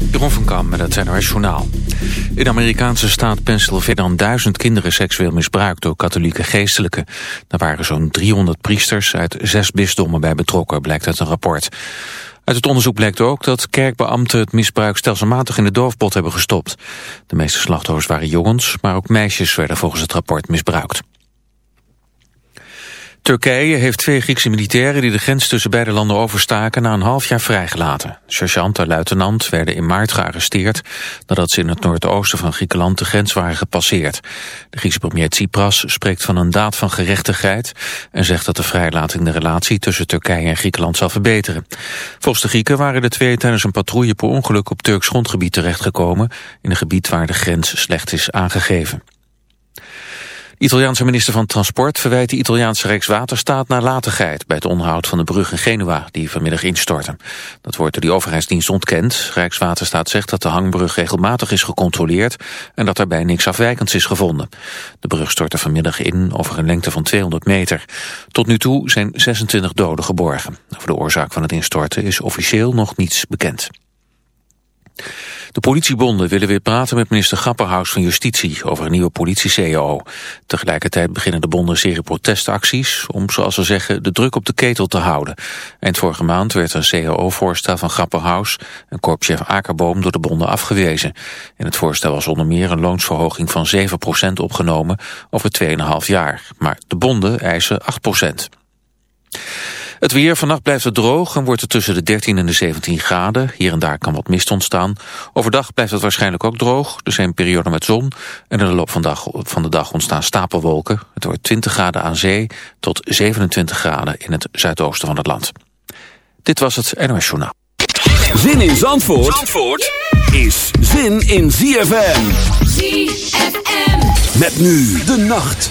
Jeroen van Kam met het NOS Journaal. In de Amerikaanse staat Pennsylvania dan duizend kinderen seksueel misbruikt door katholieke geestelijken. Daar waren zo'n 300 priesters uit zes bisdommen bij betrokken, blijkt uit een rapport. Uit het onderzoek blijkt ook dat kerkbeambten het misbruik stelselmatig in de doofpot hebben gestopt. De meeste slachtoffers waren jongens, maar ook meisjes werden volgens het rapport misbruikt. Turkije heeft twee Griekse militairen die de grens tussen beide landen overstaken na een half jaar vrijgelaten. Sergeant en luitenant werden in maart gearresteerd nadat ze in het noordoosten van Griekenland de grens waren gepasseerd. De Griekse premier Tsipras spreekt van een daad van gerechtigheid en zegt dat de vrijlating de relatie tussen Turkije en Griekenland zal verbeteren. Volgens de Grieken waren de twee tijdens een patrouille per ongeluk op Turks grondgebied terechtgekomen in een gebied waar de grens slecht is aangegeven. Italiaanse minister van Transport verwijt de Italiaanse Rijkswaterstaat nalatigheid bij het onderhoud van de brug in Genua die vanmiddag instortte. Dat wordt door die overheidsdienst ontkend. Rijkswaterstaat zegt dat de hangbrug regelmatig is gecontroleerd en dat daarbij niks afwijkends is gevonden. De brug stortte vanmiddag in over een lengte van 200 meter. Tot nu toe zijn 26 doden geborgen. Over de oorzaak van het instorten is officieel nog niets bekend. De politiebonden willen weer praten met minister Grapperhaus van Justitie over een nieuwe politie-CAO. Tegelijkertijd beginnen de bonden serie protestacties om, zoals ze zeggen, de druk op de ketel te houden. Eind vorige maand werd een CAO-voorstel van Grapperhaus en korpschef Akerboom door de bonden afgewezen. In het voorstel was onder meer een loonsverhoging van 7% opgenomen over 2,5 jaar. Maar de bonden eisen 8%. Het weer, vannacht blijft het droog en wordt het tussen de 13 en de 17 graden. Hier en daar kan wat mist ontstaan. Overdag blijft het waarschijnlijk ook droog. Er zijn perioden met zon. En in de loop van de, dag, van de dag ontstaan stapelwolken. Het wordt 20 graden aan zee tot 27 graden in het zuidoosten van het land. Dit was het NOS Journaal. Zin in Zandvoort, Zandvoort is zin in ZFM. ZFM. Met nu de nacht.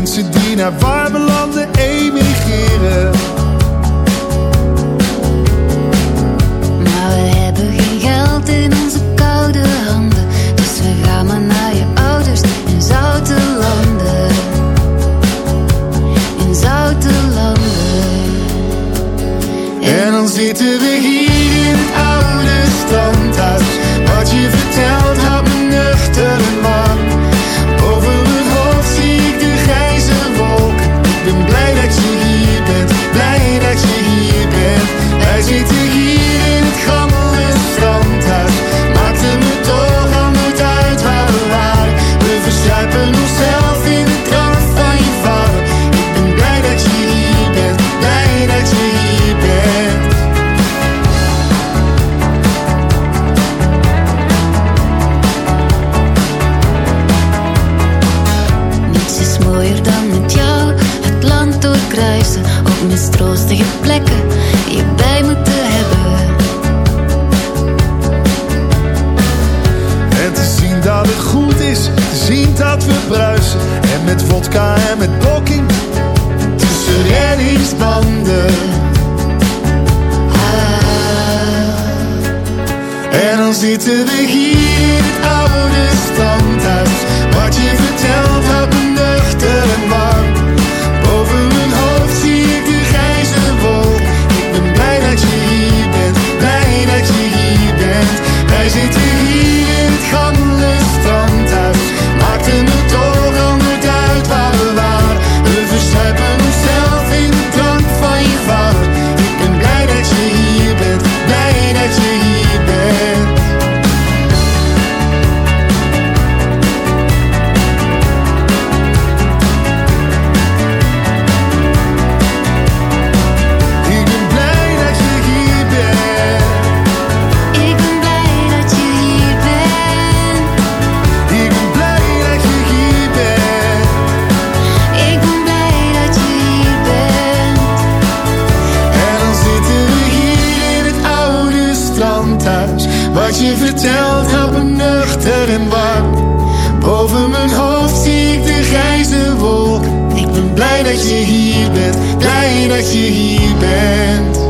Mensen die naar En dan zitten we hier in het oude standhuis. Wat je vertelt houdt me nuchter en warm. Boven mijn hoofd zie ik de grijze wolk. Ik ben blij dat je hier bent, blij dat je hier bent. Wij zitten hier je vertelt me nuchter en warm. Boven mijn hoofd zie ik de grijze wolk. Ik ben blij dat je hier bent, blij dat je hier bent.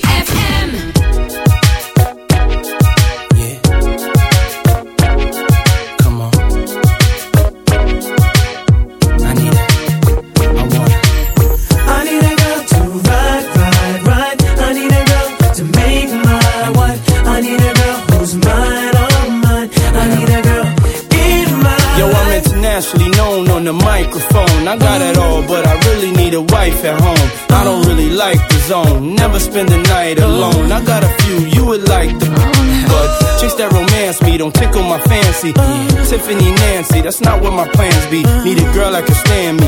spend the night alone. I got a few you would like the but chicks that romance me don't tickle my fancy. Tiffany Nancy, that's not what my plans be. Need a girl that can stand me,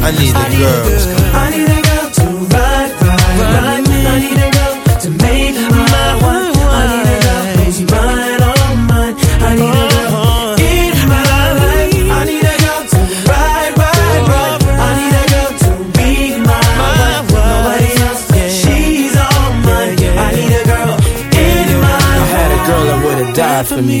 I need a girl. I need a girl to ride, ride, ride. I need a girl to make my wife. I need a girl who's mine, all mine. I need a girl in my life. I need a girl to ride, ride, ride. I need a girl to be my wife. Nobody else, she's all mine. I need a girl in my I had a girl that would've died for me.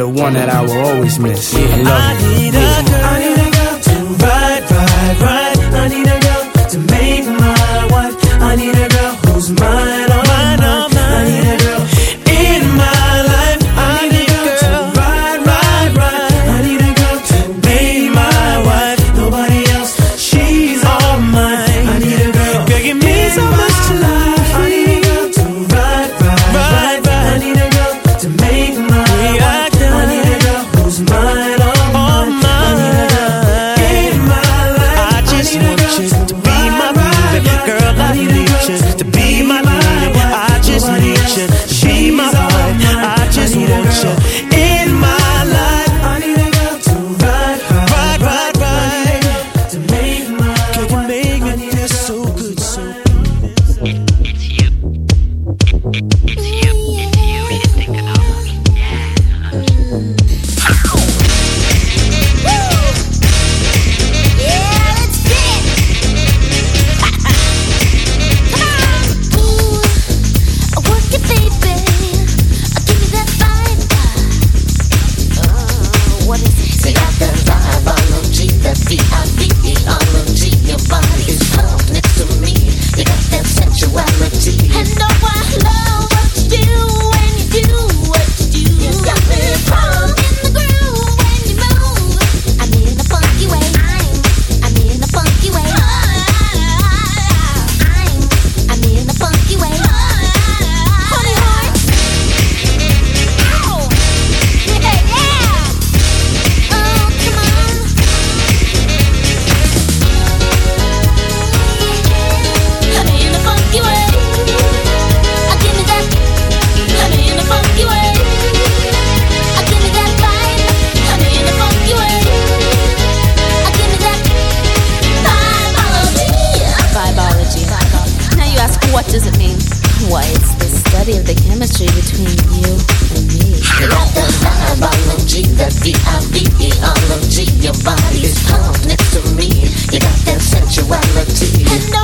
the one that I will always miss. I love I you. need a girl. I need a girl to ride, ride, ride. I need a girl to make my wife. I need a girl who's mine, feel the chemistry between you and me. Love the biology, that V-I-V-E-R-O-G. Your body is calm next to me. You got that sensuality. And no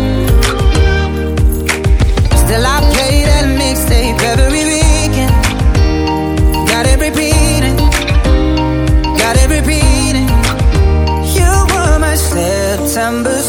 September.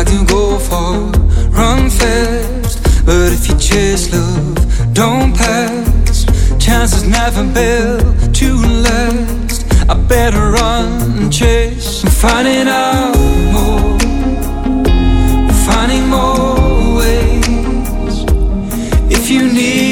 I can go far, run fast. But if you chase love, don't pass. Chances never build to last. I better run and chase and find it out more. Finding more ways if you need.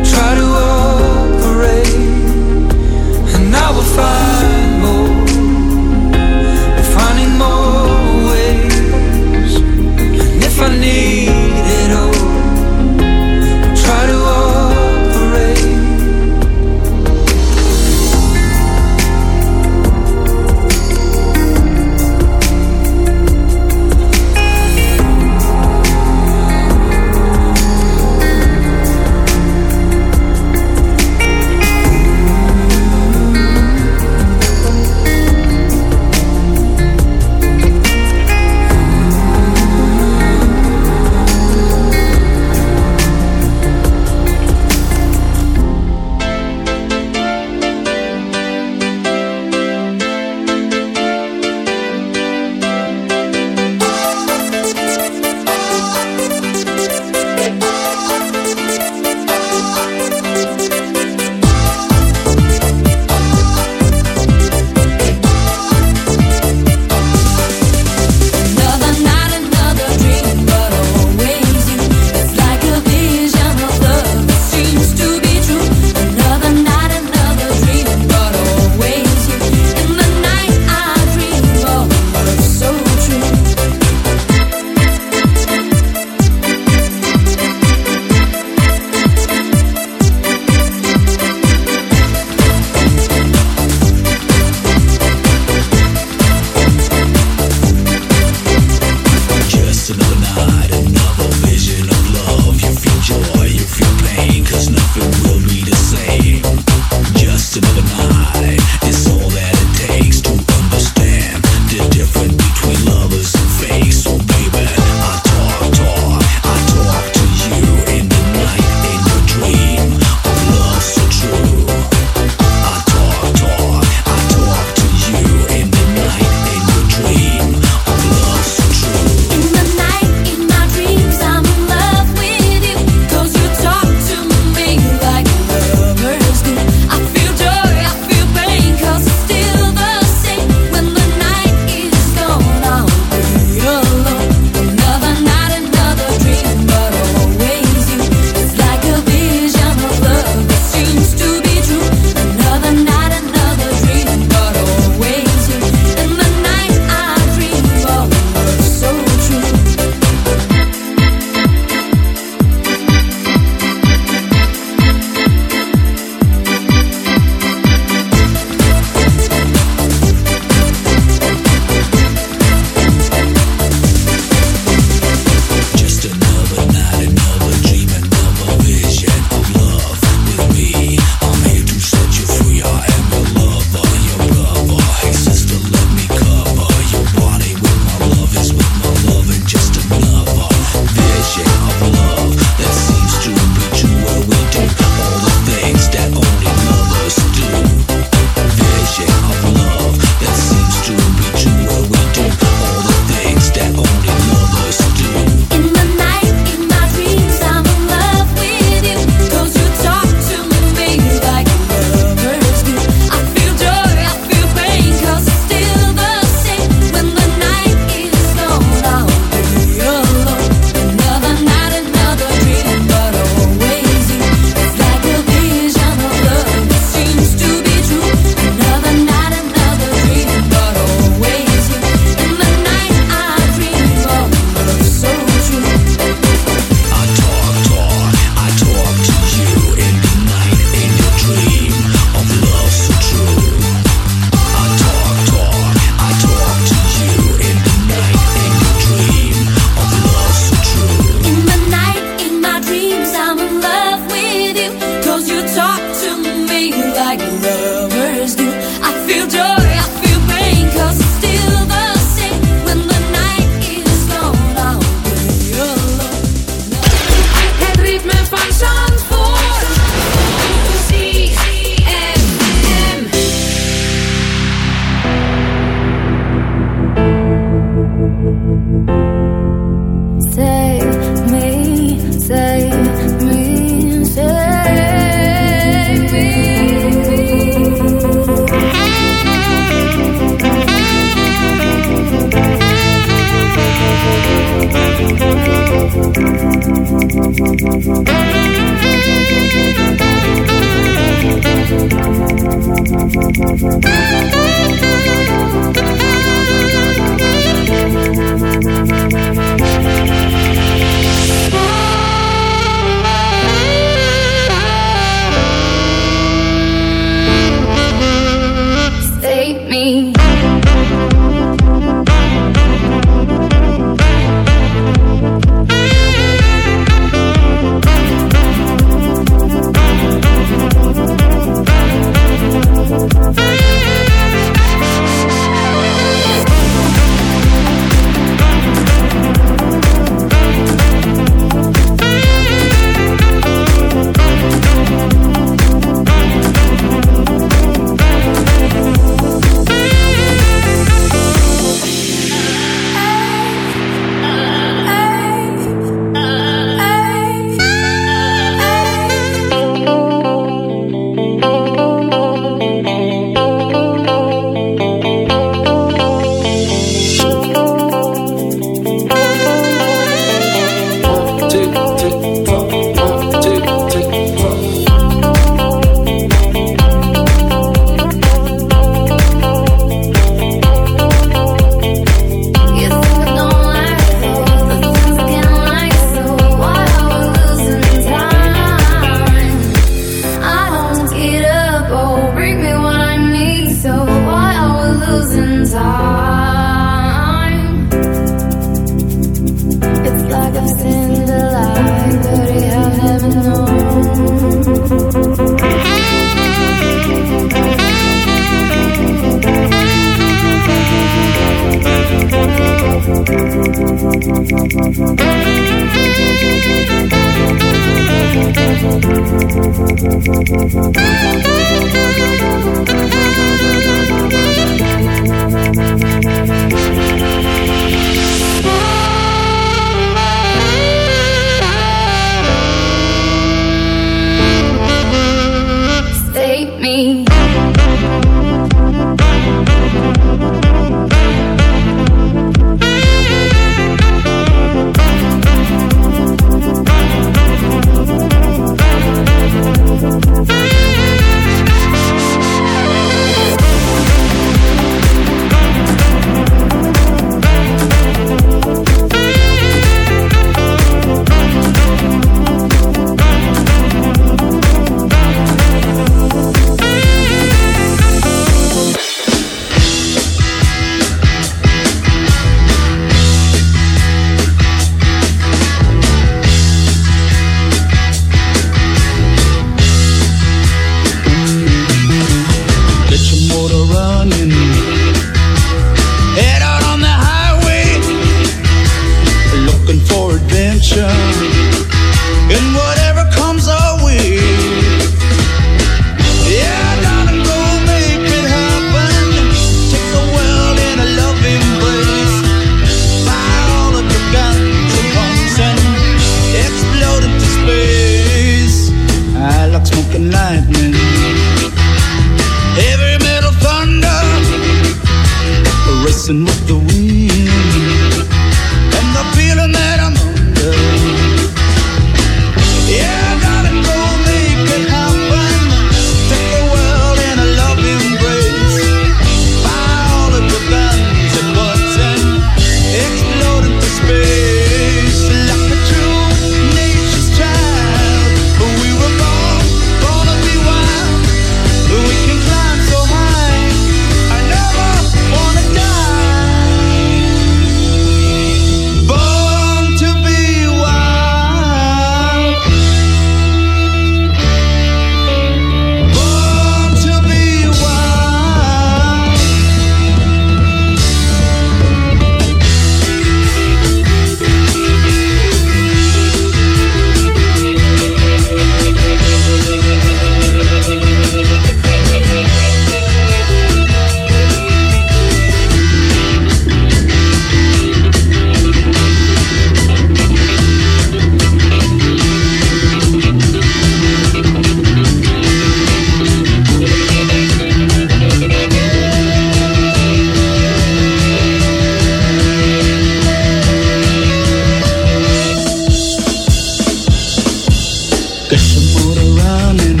Get your motor running.